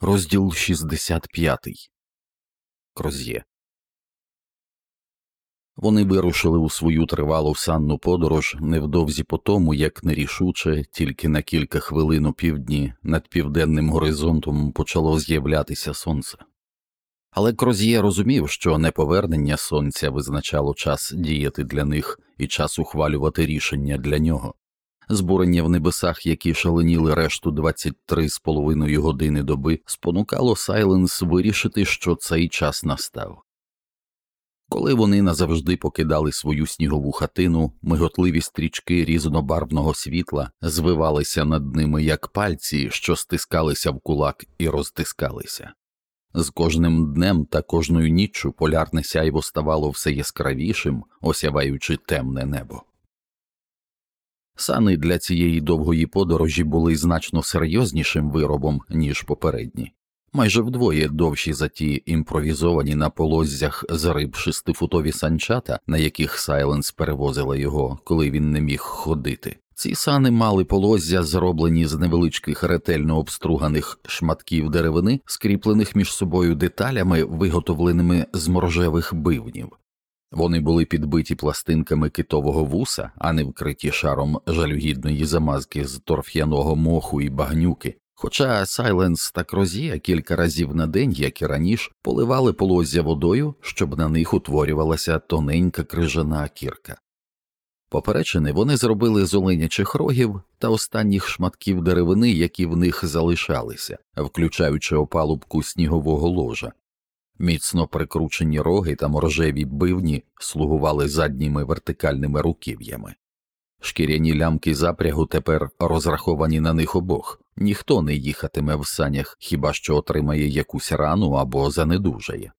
Розділ 65. Кроз'є. Вони вирушили у свою тривалу санну подорож невдовзі по тому, як нерішуче, тільки на кілька хвилин у півдні над південним горизонтом почало з'являтися сонце. Але Кроз'є розумів, що неповернення сонця визначало час діяти для них і час ухвалювати рішення для нього збурення в небесах, які шаленіли решту 23 з половиною години доби, спонукало Сайленс вирішити, що цей час настав. Коли вони назавжди покидали свою снігову хатину, миготливі стрічки різнобарвного світла звивалися над ними як пальці, що стискалися в кулак і розтискалися. З кожним днем та кожною ніччю полярне сяйво ставало все яскравішим, осяваючи темне небо. Сани для цієї довгої подорожі були значно серйознішим виробом, ніж попередні, майже вдвоє довші за ті імпровізовані на полоззях з риб шестифутові санчата, на яких Сайленс перевозила його, коли він не міг ходити. Ці сани мали полоззя, зроблені з невеличких ретельно обструганих шматків деревини, скріплених між собою деталями, виготовленими з моржевих бивнів. Вони були підбиті пластинками китового вуса, а не вкриті шаром жалюгідної замазки з торф'яного моху і багнюки. Хоча Сайленс та Крозія кілька разів на день, як і раніше, поливали полоззя водою, щоб на них утворювалася тоненька крижана кірка. Поперечини вони зробили з оленячих рогів та останніх шматків деревини, які в них залишалися, включаючи опалубку снігового ложа, Міцно прикручені роги та моржеві бивні слугували задніми вертикальними руків'ями. Шкіряні лямки запрягу тепер розраховані на них обох, ніхто не їхатиме в санях, хіба що отримає якусь рану або занедужає.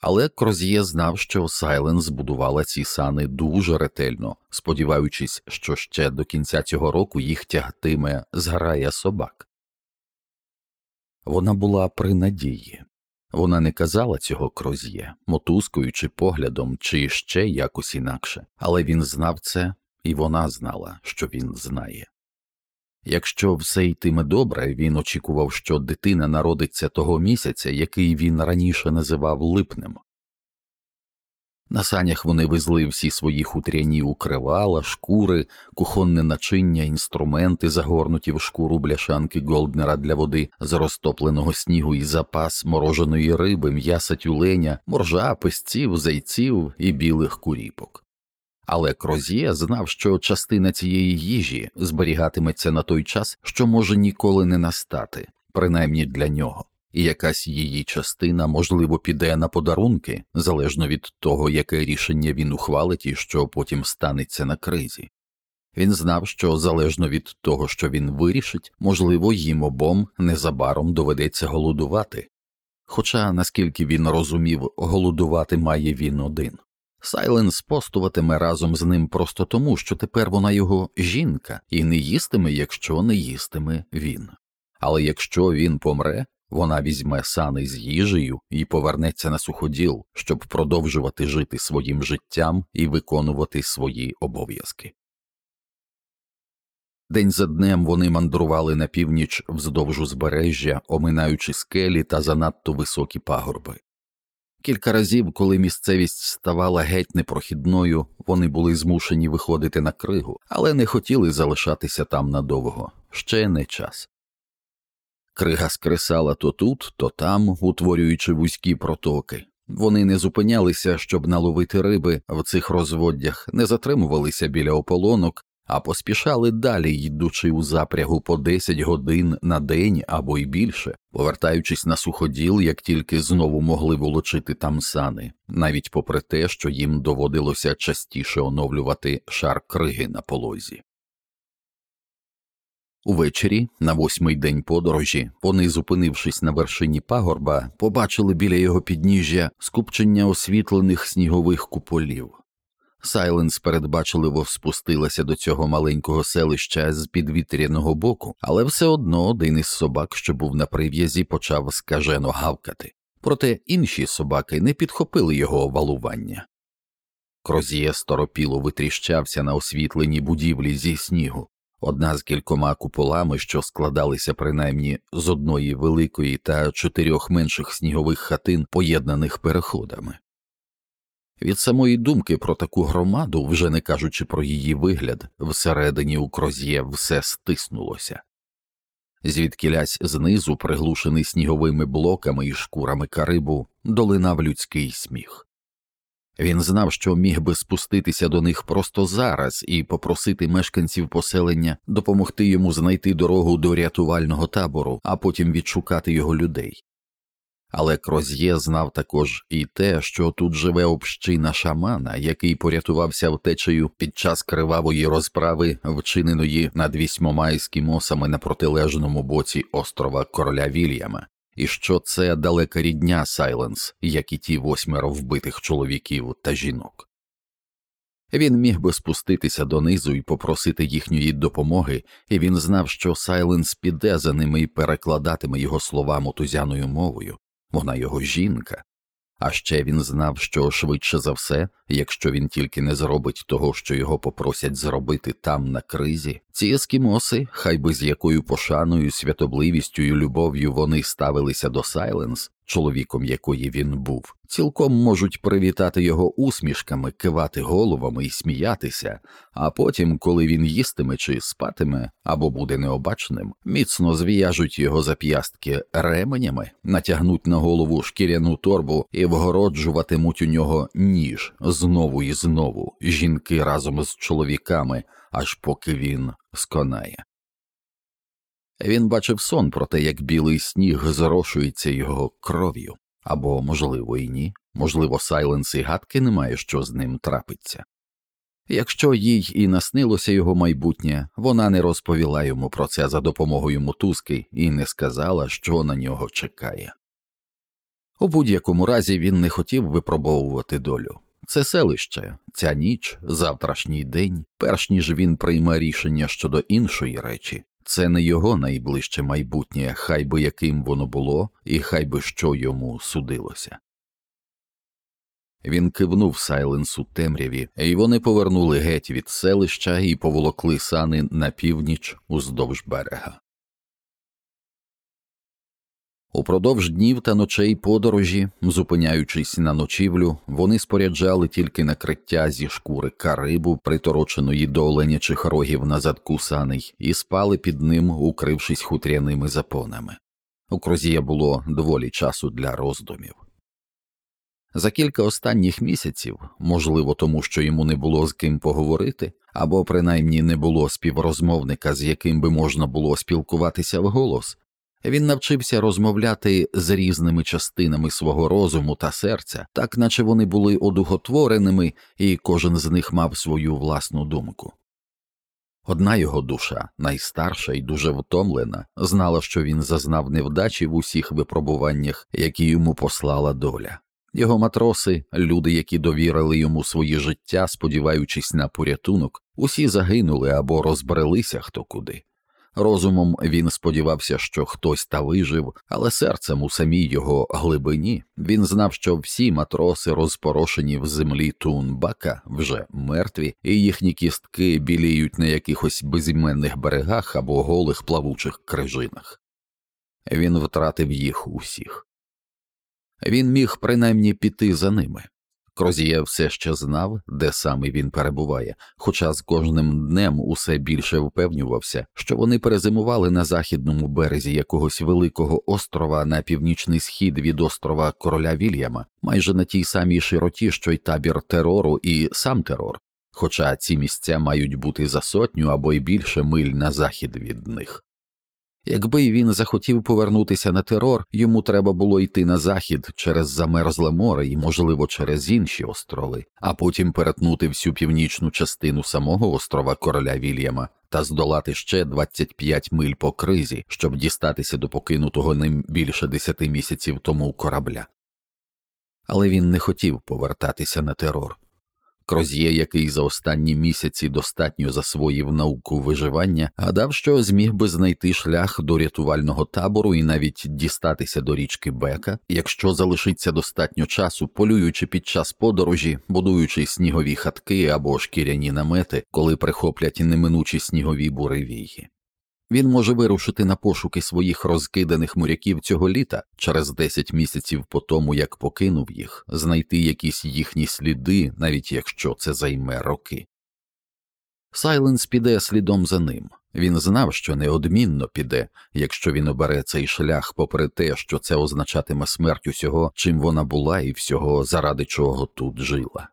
Але Кроз'є знав, що Сайлен збудувала ці сани дуже ретельно, сподіваючись, що ще до кінця цього року їх тягтиме зграя собак. Вона була при надії. Вона не казала цього кроз'є, мотузкуючи поглядом, чи ще якось інакше, але він знав це, і вона знала, що він знає. Якщо все йтиме добре, він очікував, що дитина народиться того місяця, який він раніше називав липнем, на санях вони везли всі свої хутряні укривала, шкури, кухонне начиння, інструменти, загорнуті в шкуру бляшанки Голднера для води, з розтопленого снігу і запас мороженої риби, м'яса тюленя, моржа, песців, зайців і білих куріпок. Але Кроз'є знав, що частина цієї їжі зберігатиметься на той час, що може ніколи не настати, принаймні для нього і якась її частина, можливо, піде на подарунки, залежно від того, яке рішення він ухвалить і що потім станеться на кризі. Він знав, що залежно від того, що він вирішить, можливо, їм обом незабаром доведеться голодувати. Хоча, наскільки він розумів, голодувати має він один. Сайленс постуватиме разом з ним просто тому, що тепер вона його жінка і не їстиме, якщо не їстиме він. Але якщо він помре, вона візьме сани з їжею і повернеться на суходіл, щоб продовжувати жити своїм життям і виконувати свої обов'язки. День за днем вони мандрували на північ вздовж узбережжя, оминаючи скелі та занадто високі пагорби. Кілька разів, коли місцевість ставала геть непрохідною, вони були змушені виходити на кригу, але не хотіли залишатися там надовго ще не час. Крига скресала то тут, то там, утворюючи вузькі протоки. Вони не зупинялися, щоб наловити риби в цих розводдях, не затримувалися біля ополонок, а поспішали далі, йдучи у запрягу по 10 годин на день або й більше, повертаючись на суходіл, як тільки знову могли волочити там сани, навіть попри те, що їм доводилося частіше оновлювати шар криги на полозі. Увечері, на восьмий день подорожі, вони, зупинившись на вершині пагорба, побачили біля його підніжжя скупчення освітлених снігових куполів. Сайленс передбачливо спустилася до цього маленького селища з підвітряного боку, але все одно один із собак, що був на прив'язі, почав скажено гавкати, проте інші собаки не підхопили його валування. Крозіє сторопіло витріщався на освітлені будівлі зі снігу. Одна з кількома куполами, що складалися принаймні з одної великої та чотирьох менших снігових хатин, поєднаних переходами. Від самої думки про таку громаду, вже не кажучи про її вигляд, всередині у кроз'є все стиснулося. Звідкілясь знизу, приглушений сніговими блоками і шкурами карибу, долинав людський сміх. Він знав, що міг би спуститися до них просто зараз і попросити мешканців поселення допомогти йому знайти дорогу до рятувального табору, а потім відшукати його людей. Але Кроз'є знав також і те, що тут живе община шамана, який порятувався втечею під час кривавої розправи, вчиненої над вісьмома ескімосами на протилежному боці острова Короля Вільяма, і що це далека рідня Сайленс, як і ті восьмеро вбитих чоловіків та жінок. Він міг би спуститися донизу і попросити їхньої допомоги, і він знав, що Сайленс піде за ними і перекладатиме його слова мотузяною мовою вона його жінка, а ще він знав, що швидше за все, якщо він тільки не зробить того, що його попросять зробити там на кризі, ці ескімоси, хай би з якою пошаною, святобливістю і любов'ю вони ставилися до Сайленс, чоловіком якої він був, цілком можуть привітати його усмішками, кивати головами і сміятися, а потім, коли він їстиме чи спатиме або буде необачним, міцно зв'яжуть його зап'ястки ременями, натягнуть на голову шкіряну торбу і вгороджуватимуть у нього ніж знову і знову, жінки разом з чоловіками, аж поки він сконає. Він бачив сон про те, як білий сніг зрошується його кров'ю, або, можливо, і ні, можливо, Сайленс і гадки немає, що з ним трапиться. Якщо їй і наснилося його майбутнє, вона не розповіла йому про це за допомогою мотузки і не сказала, що на нього чекає. У будь-якому разі він не хотів випробовувати долю. Це селище, ця ніч, завтрашній день, перш ніж він прийме рішення щодо іншої речі, це не його найближче майбутнє, хай би яким воно було, і хай би що йому судилося. Він кивнув Сайленсу темряві, і вони повернули геть від селища і поволокли сани на північ уздовж берега. Упродовж днів та ночей подорожі, зупиняючись на ночівлю, вони споряджали тільки накриття зі шкури карибу, притороченої до оленячих рогів на задку саней, і спали під ним, укрившись хутряними запонами. У Крозія було доволі часу для роздумів. За кілька останніх місяців, можливо, тому що йому не було з ким поговорити, або принаймні не було співрозмовника, з яким би можна було спілкуватися вголос, він навчився розмовляти з різними частинами свого розуму та серця, так наче вони були одухотвореними, і кожен з них мав свою власну думку. Одна його душа, найстарша і дуже втомлена, знала, що він зазнав невдачі в усіх випробуваннях, які йому послала доля. Його матроси, люди, які довірили йому своє життя, сподіваючись на порятунок, усі загинули або розбрелися хто куди. Розумом він сподівався, що хтось та вижив, але серцем у самій його глибині він знав, що всі матроси, розпорошені в землі Тунбака, вже мертві, і їхні кістки біліють на якихось безіменних берегах або голих плавучих крижинах. Він втратив їх усіх. Він міг принаймні піти за ними. Крозія все ще знав, де саме він перебуває, хоча з кожним днем усе більше впевнювався, що вони перезимували на західному березі якогось великого острова на північний схід від острова Короля Вільяма, майже на тій самій широті, що й табір терору і сам терор, хоча ці місця мають бути за сотню або й більше миль на захід від них. Якби він захотів повернутися на терор, йому треба було йти на захід через замерзле море і, можливо, через інші острови, а потім перетнути всю північну частину самого острова короля Вільяма та здолати ще 25 миль по кризі, щоб дістатися до покинутого ним більше десяти місяців тому корабля. Але він не хотів повертатися на терор. Кроз'є, який за останні місяці достатньо засвоїв науку виживання, гадав, що зміг би знайти шлях до рятувального табору і навіть дістатися до річки Бека, якщо залишиться достатньо часу, полюючи під час подорожі, будуючи снігові хатки або шкіряні намети, коли прихоплять неминучі снігові буревії. Він може вирушити на пошуки своїх розкиданих моряків цього літа через 10 місяців по тому, як покинув їх, знайти якісь їхні сліди, навіть якщо це займе роки. Сайленс піде слідом за ним. Він знав, що неодмінно піде, якщо він обере цей шлях, попри те, що це означатиме смерть усього, чим вона була, і всього, заради чого тут жила.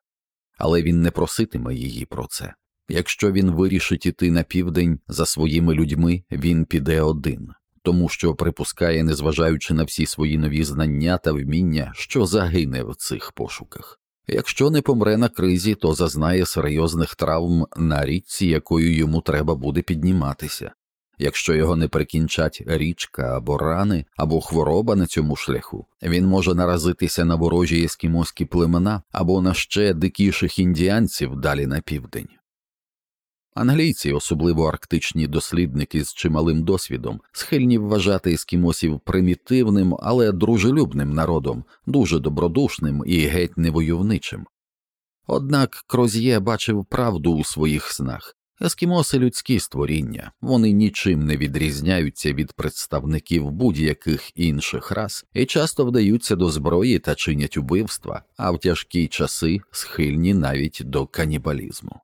Але він не проситиме її про це. Якщо він вирішить іти на південь за своїми людьми, він піде один, тому що припускає, незважаючи на всі свої нові знання та вміння, що загине в цих пошуках. Якщо не помре на кризі, то зазнає серйозних травм на річці, якою йому треба буде підніматися. Якщо його не прикінчать річка або рани, або хвороба на цьому шляху, він може наразитися на ворожі ескімоські племена або на ще дикіших індіанців далі на південь. Англійці, особливо арктичні дослідники з чималим досвідом, схильні вважати ескімосів примітивним, але дружелюбним народом, дуже добродушним і геть невойовничим. Однак Кроз'є бачив правду у своїх снах. Ескімоси людські створіння, вони нічим не відрізняються від представників будь-яких інших рас і часто вдаються до зброї та чинять убивства, а в тяжкі часи схильні навіть до канібалізму.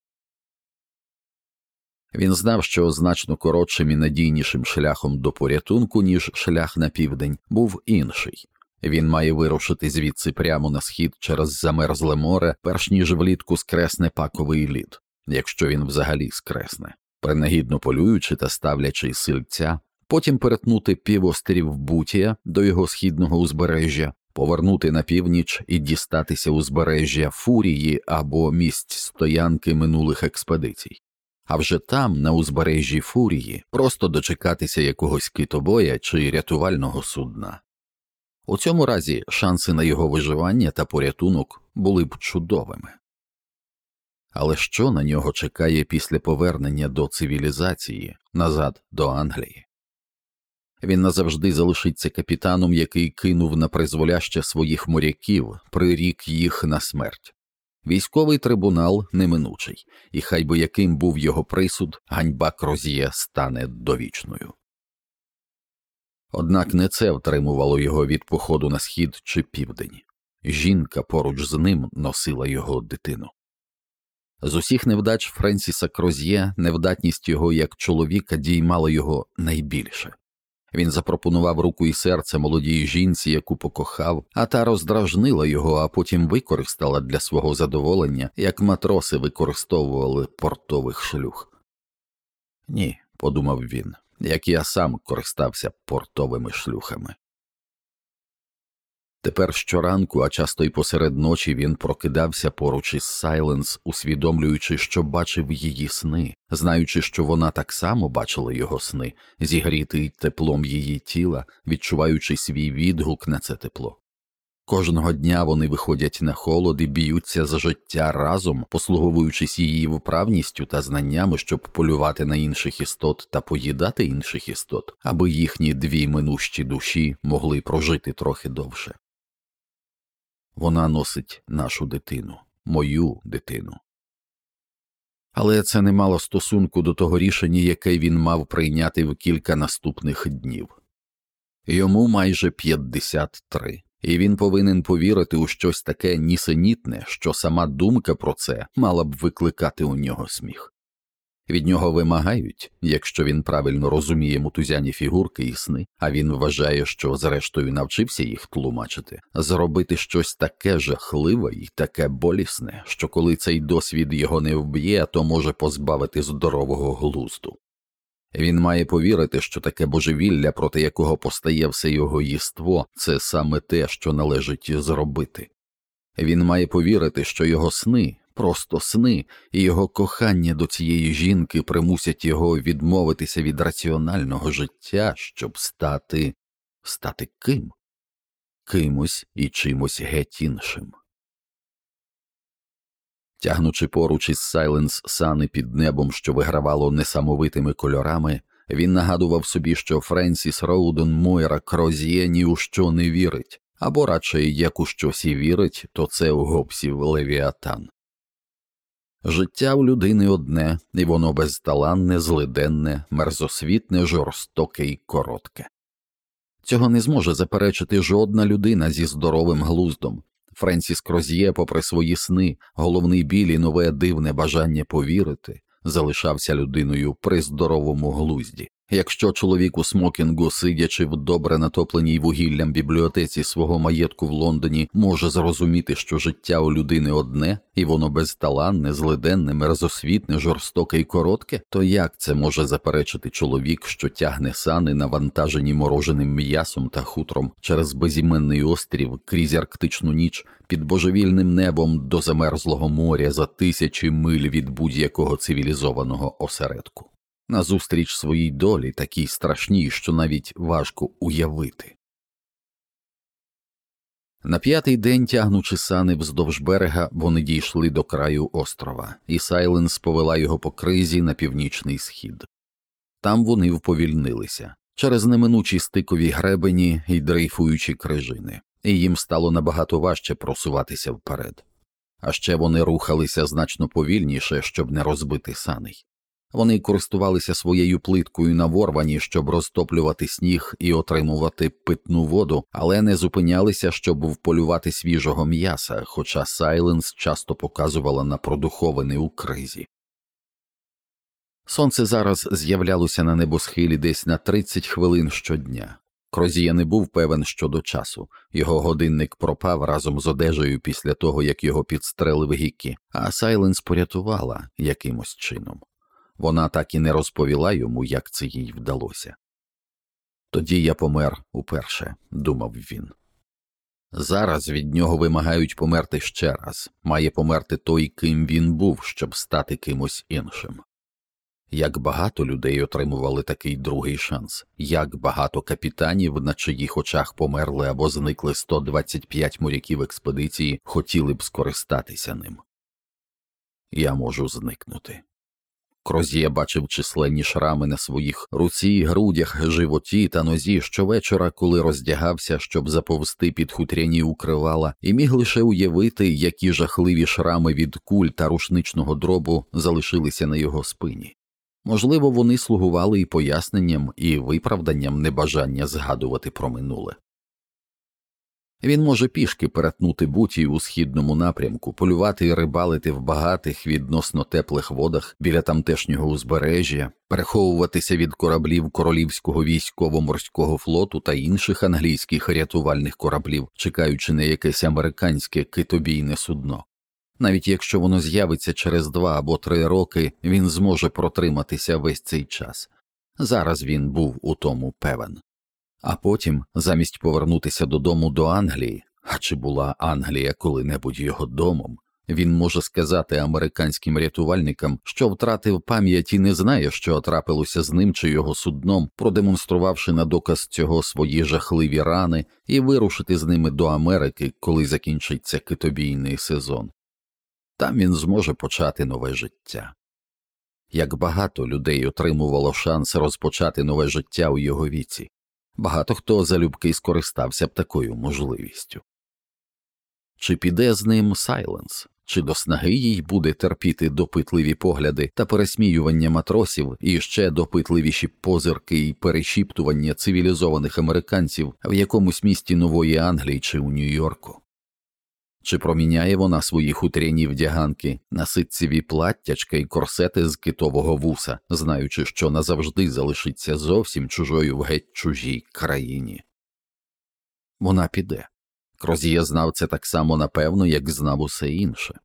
Він знав, що значно коротшим і надійнішим шляхом до порятунку, ніж шлях на південь, був інший. Він має вирушити звідси прямо на схід через замерзле море, перш ніж влітку скресне паковий лід, якщо він взагалі скресне, принагідно полюючи та ставлячи сильця, потім перетнути півострів Бутія до його східного узбережжя, повернути на північ і дістатися узбережжя Фурії або місць стоянки минулих експедицій а вже там, на узбережжі фурії, просто дочекатися якогось китобоя чи рятувального судна. У цьому разі шанси на його виживання та порятунок були б чудовими. Але що на нього чекає після повернення до цивілізації назад до Англії? Він назавжди залишиться капітаном, який кинув на призволяще своїх моряків, прирік їх на смерть. Військовий трибунал неминучий, і хай би яким був його присуд, ганьба Кроз'є стане довічною. Однак не це втримувало його від походу на схід чи південь жінка поруч з ним носила його дитину. З усіх невдач Френсіса Кроз'є невдатність його як чоловіка діймала його найбільше. Він запропонував руку і серце молодій жінці, яку покохав, а та роздражнила його, а потім використала для свого задоволення, як матроси використовували портових шлюх. Ні, подумав він, як я сам користався портовими шлюхами. Тепер щоранку, а часто й посеред ночі він прокидався поруч із Сайленс, усвідомлюючи, що бачив її сни, знаючи, що вона так само бачила його сни, зігрітий теплом її тіла, відчуваючи свій відгук на це тепло. Кожного дня вони виходять на холод і б'ються за життя разом, послуговуючись її вправністю та знаннями, щоб полювати на інших істот та поїдати інших істот, аби їхні дві минущі душі могли прожити трохи довше. Вона носить нашу дитину, мою дитину. Але це не мало стосунку до того рішення, яке він мав прийняти в кілька наступних днів. Йому майже 53, і він повинен повірити у щось таке нісенітне, що сама думка про це мала б викликати у нього сміх. Від нього вимагають, якщо він правильно розуміє мутузяні фігурки і сни, а він вважає, що зрештою навчився їх тлумачити, зробити щось таке жахливе і таке болісне, що коли цей досвід його не вб'є, то може позбавити здорового глузду. Він має повірити, що таке божевілля, проти якого постає все його єство, це саме те, що належить зробити. Він має повірити, що його сни просто сни, і його кохання до цієї жінки примусять його відмовитися від раціонального життя, щоб стати стати ким? Кимось і чимось геть іншим. Тягнучи поруч із Сайленс сани під небом, що вигравало несамовитими кольорами, він нагадував собі, що Френсіс Роуден Мойра Кроз'є ні у що не вірить, або радше як у щось і вірить, то це у гопсів Левіатан. Життя у людини одне, і воно безталанне, злиденне, мерзосвітне, жорстоке і коротке. Цього не зможе заперечити жодна людина зі здоровим глуздом. Френсіс Кроз'є, попри свої сни, головний біль і нове дивне бажання повірити, залишався людиною при здоровому глузді. Якщо чоловік у смокінгу, сидячи в добре натопленій вугіллям бібліотеці свого маєтку в Лондоні, може зрозуміти, що життя у людини одне, і воно безталанне, злиденне, мерзосвітне, жорстоке і коротке, то як це може заперечити чоловік, що тягне сани, навантажені мороженим м'ясом та хутром через безіменний острів крізь арктичну ніч під божевільним небом до замерзлого моря за тисячі миль від будь-якого цивілізованого осередку? Назустріч своїй долі такій страшній, що навіть важко уявити. На п'ятий день, тягнучи сани вздовж берега, вони дійшли до краю острова, і Сайленс повела його по кризі на північний схід. Там вони вповільнилися через неминучі стикові гребені і дрейфуючі крижини, і їм стало набагато важче просуватися вперед. А ще вони рухалися значно повільніше, щоб не розбити саней. Вони користувалися своєю плиткою на ворвані, щоб розтоплювати сніг і отримувати питну воду, але не зупинялися, щоб вполювати свіжого м'яса, хоча Сайленс часто показувала на продуховини у кризі. Сонце зараз з'являлося на небосхилі десь на 30 хвилин щодня. Крозія не був певен щодо часу, його годинник пропав разом з одежею після того, як його підстрелив гіки, а Сайленс порятувала якимось чином. Вона так і не розповіла йому, як це їй вдалося. Тоді я помер уперше, думав він. Зараз від нього вимагають померти ще раз, має померти той, ким він був, щоб стати кимось іншим. Як багато людей отримували такий другий шанс, як багато капітанів, на чиїх очах померли або зникли 125 моряків експедиції, хотіли б скористатися ним. Я можу зникнути. Крозія бачив численні шрами на своїх руці, грудях, животі та нозі щовечора, коли роздягався, щоб заповзти під хутряні укривала, і міг лише уявити, які жахливі шрами від куль та рушничного дробу залишилися на його спині. Можливо, вони слугували і поясненням, і виправданням небажання згадувати про минуле. Він може пішки перетнути буті у східному напрямку, полювати і рибалити в багатих відносно теплих водах біля тамтешнього узбережжя, переховуватися від кораблів королівського військово-морського флоту та інших англійських рятувальних кораблів, чекаючи на якесь американське китобійне судно. Навіть якщо воно з'явиться через два або три роки, він зможе протриматися весь цей час. Зараз він був у тому певен. А потім, замість повернутися додому до Англії, а чи була Англія коли-небудь його домом, він може сказати американським рятувальникам, що втратив пам'ять і не знає, що трапилося з ним чи його судном, продемонструвавши на доказ цього свої жахливі рани, і вирушити з ними до Америки, коли закінчиться китобійний сезон. Там він зможе почати нове життя. Як багато людей отримувало шанс розпочати нове життя у його віці. Багато хто залюбки скористався б такою можливістю. Чи піде з ним Сайленс, чи до снаги їй буде терпіти допитливі погляди та пересміювання матросів і ще допитливіші позирки і перешіптування цивілізованих американців в якомусь місті Нової Англії чи у Нью-Йорку? Чи проміняє вона свої хутряні вдяганки на ситцеві платтячка і корсети з китового вуса, знаючи, що назавжди залишиться зовсім чужою в геть чужій країні? Вона піде. Крозія знав це так само напевно, як знав усе інше.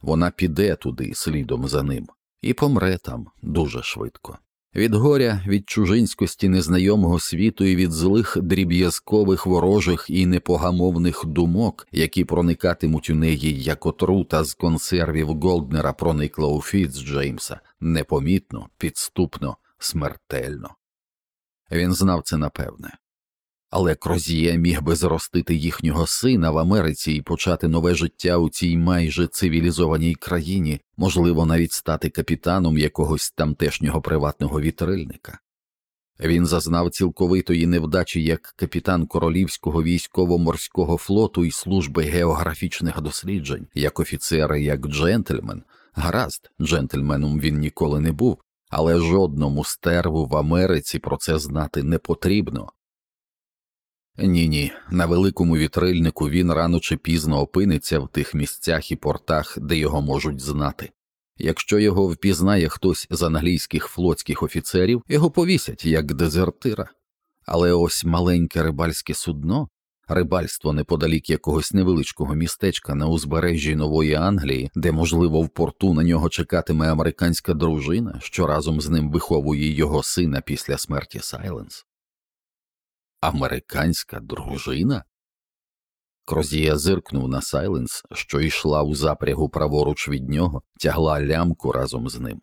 Вона піде туди слідом за ним і помре там дуже швидко. Від горя, від чужинськості незнайомого світу і від злих дріб'язкових ворожих і непогамовних думок, які проникатимуть у неї, як отрута з консервів Голднера проникла у Фіцджеймса, непомітно, підступно, смертельно. Він знав це напевне. Але Крозіє міг би зростити їхнього сина в Америці і почати нове життя у цій майже цивілізованій країні, можливо, навіть стати капітаном якогось тамтешнього приватного вітрильника. Він зазнав цілковитої невдачі як капітан Королівського військово-морського флоту і служби географічних досліджень, як офіцер і як джентльмен. Гаразд, джентльменом він ніколи не був, але жодному стерву в Америці про це знати не потрібно. Ні, ні, на великому вітрильнику він рано чи пізно опиниться в тих місцях і портах, де його можуть знати. Якщо його впізнає хтось з англійських флотських офіцерів, його повісять як дезертира. Але ось маленьке рибальське судно, рибальство неподалік якогось невеличкого містечка на узбережжі Нової Англії, де, можливо, в порту на нього чекатиме американська дружина, що разом з ним виховує його сина після смерті Сайленс. Американська дружина? Крозія зиркнув на Сайленс, що йшла у запрягу праворуч від нього, тягла лямку разом з ним.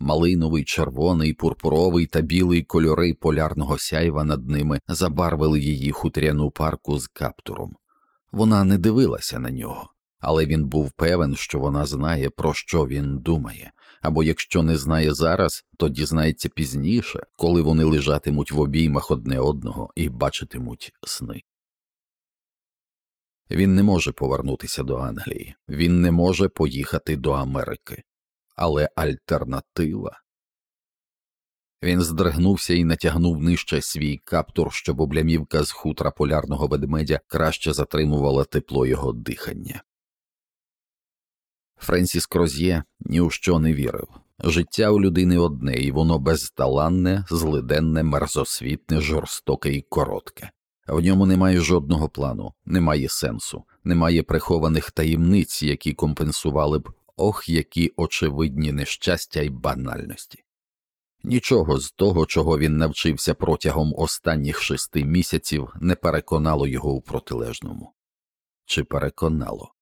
Малиновий, червоний, пурпуровий та білий кольори полярного сяйва над ними забарвили її хутряну парку з каптуром. Вона не дивилася на нього, але він був певен, що вона знає, про що він думає, або якщо не знає зараз, то дізнається пізніше, коли вони лежатимуть в обіймах одне одного і бачитимуть сни. Він не може повернутися до Англії, він не може поїхати до Америки, але альтернатива. Він здригнувся і натягнув нижче свій каптур, щоб облямівка з хутра полярного ведмедя краще затримувала тепло його дихання. Френсіс Кроз'є ні у що не вірив. Життя у людини одне, і воно безталанне, злиденне, мерзосвітне, жорстоке і коротке. В ньому немає жодного плану, немає сенсу, немає прихованих таємниць, які компенсували б ох, які очевидні нещастя й банальності. Нічого з того, чого він навчився протягом останніх шести місяців, не переконало його у протилежному. Чи переконало?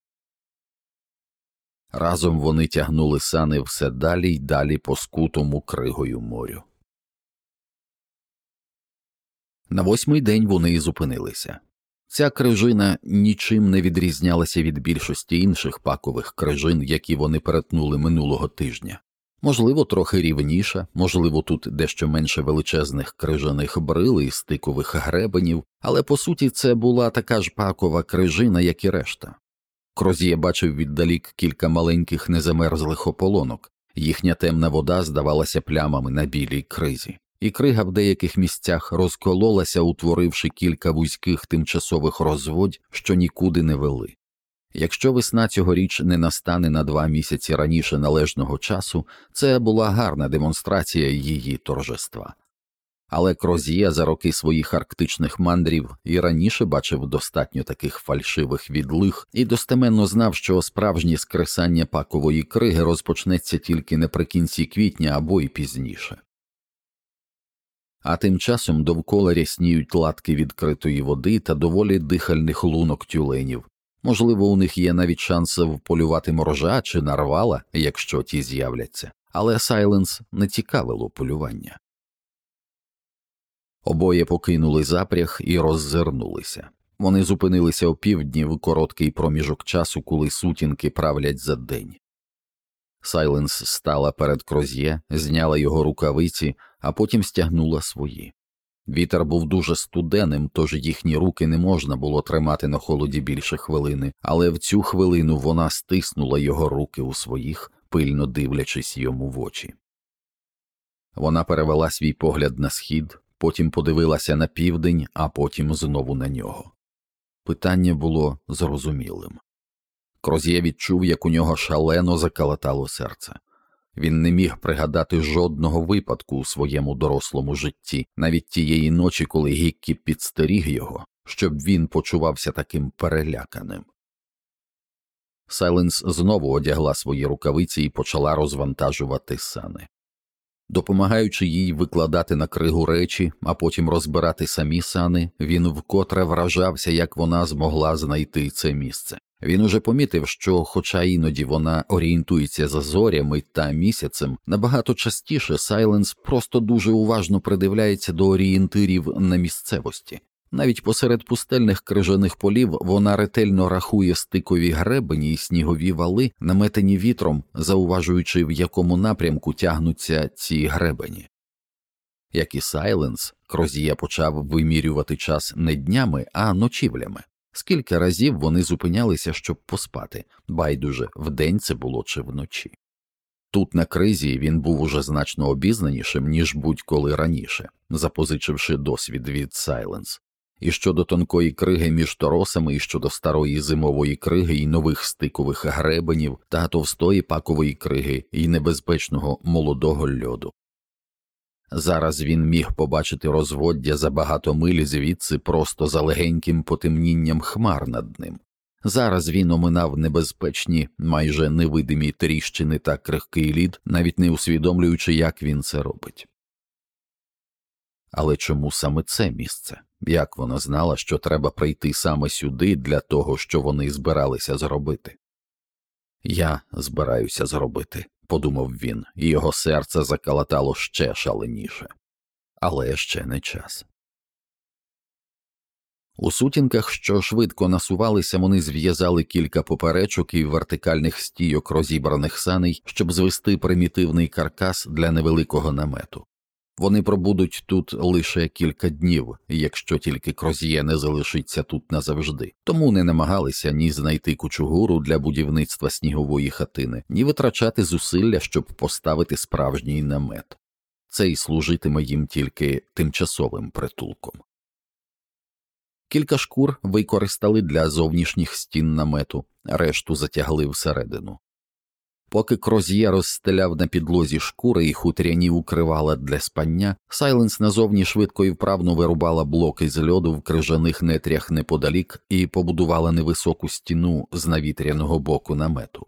Разом вони тягнули сани все далі й далі по скутому кригою морю. На восьмий день вони і зупинилися. Ця крижина нічим не відрізнялася від більшості інших пакових крижин, які вони перетнули минулого тижня. Можливо, трохи рівніша, можливо, тут дещо менше величезних крижаних брил і стикових гребенів, але по суті це була така ж пакова крижина, як і решта. Крозіє бачив віддалік кілька маленьких незамерзлих ополонок, їхня темна вода здавалася плямами на білій кризі і крига в деяких місцях розкололася, утворивши кілька вузьких тимчасових розводь, що нікуди не вели. Якщо весна цьогоріч не настане на два місяці раніше належного часу, це була гарна демонстрація її торжества. Але Кроз'є за роки своїх арктичних мандрів і раніше бачив достатньо таких фальшивих відлиг і достеменно знав, що справжнє скресання пакової криги розпочнеться тільки наприкінці квітня або й пізніше а тим часом довкола рясніють латки відкритої води та доволі дихальних лунок тюленів. Можливо, у них є навіть шанс вполювати моржа чи нарвала, якщо ті з'являться, але Сайленс не цікавило полювання. Обоє покинули запряг і роззирнулися. Вони зупинилися опівдні в короткий проміжок часу, коли сутінки правлять за день. Сайленс стала перед кроз'є, зняла його рукавиці, а потім стягнула свої. Вітер був дуже студеним, тож їхні руки не можна було тримати на холоді більше хвилини, але в цю хвилину вона стиснула його руки у своїх, пильно дивлячись йому в очі. Вона перевела свій погляд на схід, потім подивилася на південь, а потім знову на нього. Питання було зрозумілим. Кроз'є відчув, як у нього шалено закалатало серце. Він не міг пригадати жодного випадку у своєму дорослому житті, навіть тієї ночі, коли Гіккі підстеріг його, щоб він почувався таким переляканим. Сайленс знову одягла свої рукавиці і почала розвантажувати сани. Допомагаючи їй викладати на кригу речі, а потім розбирати самі сани, він вкотре вражався, як вона змогла знайти це місце. Він уже помітив, що, хоча іноді вона орієнтується за зорями та місяцем, набагато частіше Сайленс просто дуже уважно придивляється до орієнтирів на місцевості. Навіть посеред пустельних крижаних полів вона ретельно рахує стикові гребені і снігові вали, наметені вітром, зауважуючи, в якому напрямку тягнуться ці гребені. Як і Сайленс, Крозія почав вимірювати час не днями, а ночівлями. Скільки разів вони зупинялися, щоб поспати, байдуже вдень це було чи вночі. Тут на кризі він був уже значно обізнанішим, ніж будь-коли раніше, запозичивши досвід від Сайленс. І щодо тонкої криги між торосами, і щодо старої зимової криги і нових стикових гребенів та товстої пакової криги і небезпечного молодого льоду. Зараз він міг побачити розводдя за багато миль звідси просто за легеньким потемнінням хмар над ним. Зараз він оминав небезпечні, майже невидимі тріщини та крихкий лід, навіть не усвідомлюючи, як він це робить. Але чому саме це місце? Як вона знала, що треба прийти саме сюди для того, що вони збиралися зробити? Я збираюся зробити, подумав він, і його серце закалатало ще шаленіше, але ще не час. У сутінках, що швидко насувалися, вони зв'язали кілька поперечок і вертикальних стійок розібраних саней, щоб звести примітивний каркас для невеликого намету. Вони пробудуть тут лише кілька днів, якщо тільки Кроз'є не залишиться тут назавжди, тому не намагалися ні знайти кучугуру для будівництва снігової хатини, ні витрачати зусилля, щоб поставити справжній намет. Цей служитиме їм тільки тимчасовим притулком. Кілька шкур використали для зовнішніх стін намету, решту затягли всередину. Поки Кроз'є розстеляв на підлозі шкури і хутряні укривала для спання, Сайленс назовні швидко і вправно вирубала блоки з льоду в крижаних нетрях неподалік і побудувала невисоку стіну з навітряного боку намету.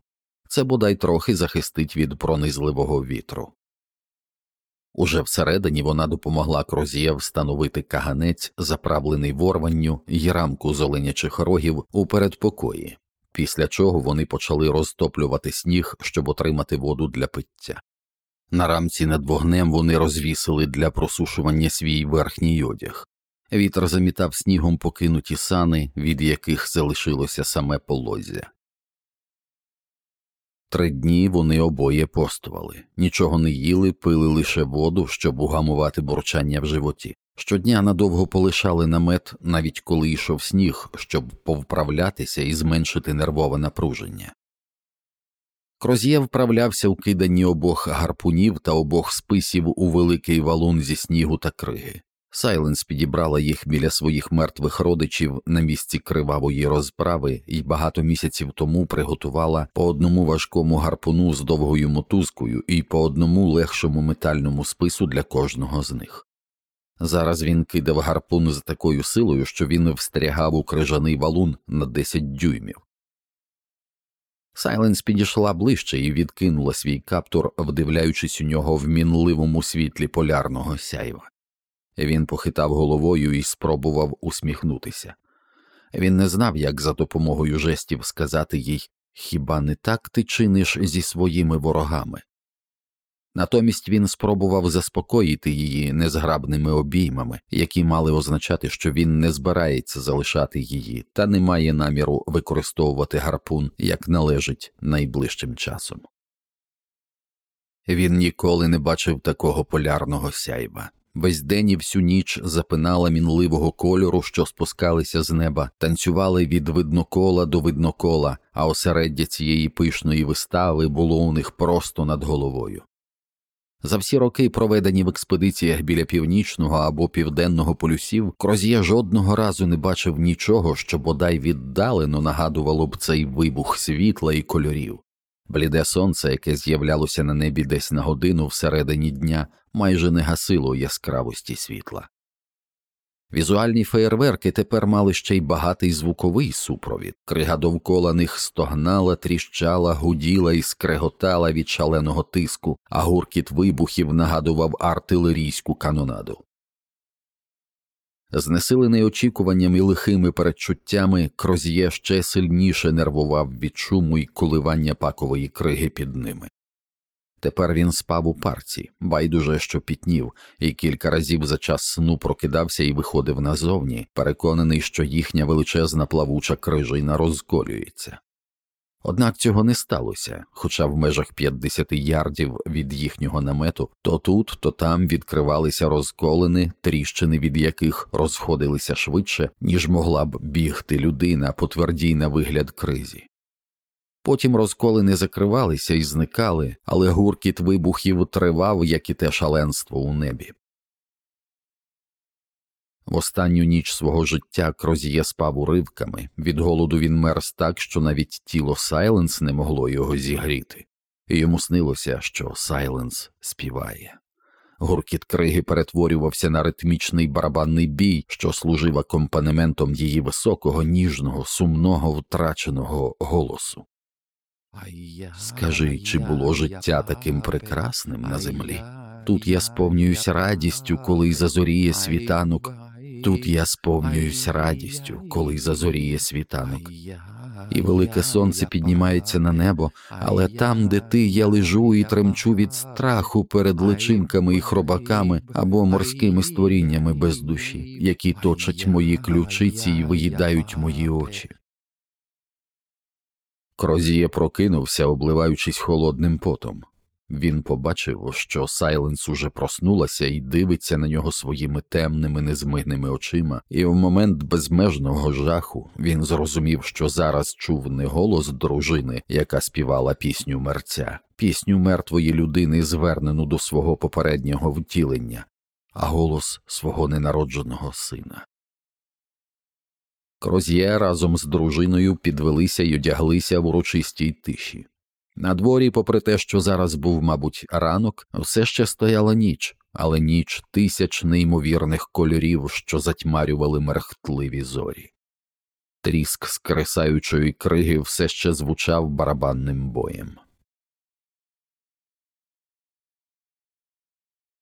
Це бодай трохи захистить від пронизливого вітру. Уже всередині вона допомогла Кроз'є встановити каганець, заправлений ворванню й рамку з оленячих рогів у передпокої, після чого вони почали розтоплювати сніг, щоб отримати воду для пиття. На рамці над вогнем вони розвісили для просушування свій верхній одяг. Вітер замітав снігом покинуті сани, від яких залишилося саме полозя. Три дні вони обоє постували, нічого не їли, пили лише воду, щоб угамувати бурчання в животі. Щодня надовго полишали намет, навіть коли йшов сніг, щоб повправлятися і зменшити нервове напруження. Кроз'є вправлявся у киданні обох гарпунів та обох списів у великий валун зі снігу та криги. Сайленс підібрала їх біля своїх мертвих родичів на місці кривавої розправи і багато місяців тому приготувала по одному важкому гарпуну з довгою мотузкою і по одному легшому метальному спису для кожного з них. Зараз він кидав гарпун з такою силою, що він встрягав у крижаний валун на 10 дюймів. Сайленс підійшла ближче і відкинула свій каптур, вдивляючись у нього в мінливому світлі полярного сяйва. Він похитав головою і спробував усміхнутися. Він не знав, як за допомогою жестів сказати їй Хіба не так ти чиниш зі своїми ворогами? Натомість він спробував заспокоїти її незграбними обіймами, які мали означати, що він не збирається залишати її та не має наміру використовувати гарпун як належить найближчим часом. Він ніколи не бачив такого полярного сяйва. Весь день і всю ніч запинала мінливого кольору, що спускалися з неба, танцювали від виднокола до виднокола, а осереддя цієї пишної вистави було у них просто над головою. За всі роки, проведені в експедиціях біля північного або південного полюсів, Кроз'є жодного разу не бачив нічого, що бодай віддалено нагадувало б цей вибух світла і кольорів. Бліде сонце, яке з'являлося на небі десь на годину всередині дня, майже не гасило яскравості світла. Візуальні феєрверки тепер мали ще й багатий звуковий супровід, крига довкола них стогнала, тріщала, гуділа і скреготала від шаленого тиску, а гуркіт вибухів нагадував артилерійську канонаду. Знесилений очікуванням і лихими передчуттями, Кроз'є ще сильніше нервував від шуму і коливання пакової криги під ними. Тепер він спав у парці, байдуже що пітнів, і кілька разів за час сну прокидався і виходив назовні, переконаний, що їхня величезна плавуча крижина розколюється. Однак цього не сталося, хоча в межах 50 ярдів від їхнього намету то тут, то там відкривалися розколини, тріщини від яких розходилися швидше, ніж могла б бігти людина по твердій на вигляд кризі. Потім розколини закривалися і зникали, але гуркіт вибухів тривав, як і те шаленство у небі. В останню ніч свого життя Крозіє спав уривками, від голоду він мерз так, що навіть тіло Сайленс не могло його зігріти, і йому снилося, що Сайленс співає. Гуркіт криги перетворювався на ритмічний барабанний бій, що служив акомпанементом її високого, ніжного, сумного, втраченого голосу. Скажи, чи було життя таким прекрасним на землі? Тут я сповнююся радістю, коли зазоріє світанок. Тут я сповнююся радістю, коли зазоріє світанок. І велике сонце піднімається на небо, але там, де ти, я лежу і тремчу від страху перед личинками і хробаками або морськими створіннями без душі, які точать мої ключиці і виїдають мої очі. Крозіє прокинувся, обливаючись холодним потом. Він побачив, що Сайленс уже проснулася і дивиться на нього своїми темними незмигними очима, і в момент безмежного жаху він зрозумів, що зараз чув не голос дружини, яка співала пісню мерця, пісню мертвої людини, звернену до свого попереднього втілення, а голос свого ненародженого сина. Кроз'є разом з дружиною підвелися й одяглися в урочистій тиші. На дворі, попри те, що зараз був, мабуть, ранок, все ще стояла ніч, але ніч тисяч неймовірних кольорів, що затьмарювали мерхтливі зорі. Тріск скресаючої криги все ще звучав барабанним боєм.